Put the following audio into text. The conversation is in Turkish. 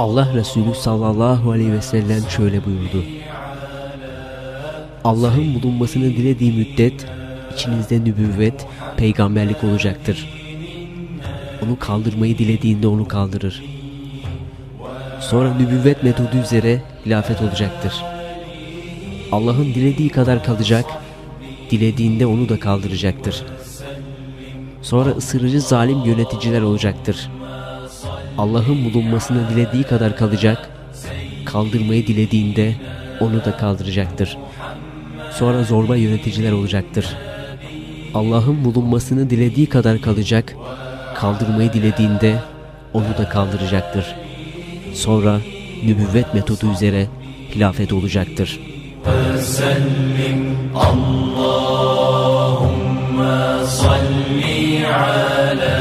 Allah Resulü sallallahu aleyhi ve sellem şöyle buyurdu. Allah'ın bulunmasını dilediği müddet içinizde nübüvvet, peygamberlik olacaktır. Onu kaldırmayı dilediğinde onu kaldırır. Sonra nübüvvet metodu üzere hilafet olacaktır. Allah'ın dilediği kadar kalacak, dilediğinde onu da kaldıracaktır. Sonra ısırıcı zalim yöneticiler olacaktır. Allah'ın bulunmasını dilediği kadar kalacak, kaldırmayı dilediğinde onu da kaldıracaktır. Sonra zorba yöneticiler olacaktır. Allah'ın bulunmasını dilediği kadar kalacak, kaldırmayı dilediğinde onu da kaldıracaktır. Sonra nübüvvet metodu üzere hilafet olacaktır. Fesellim salli ala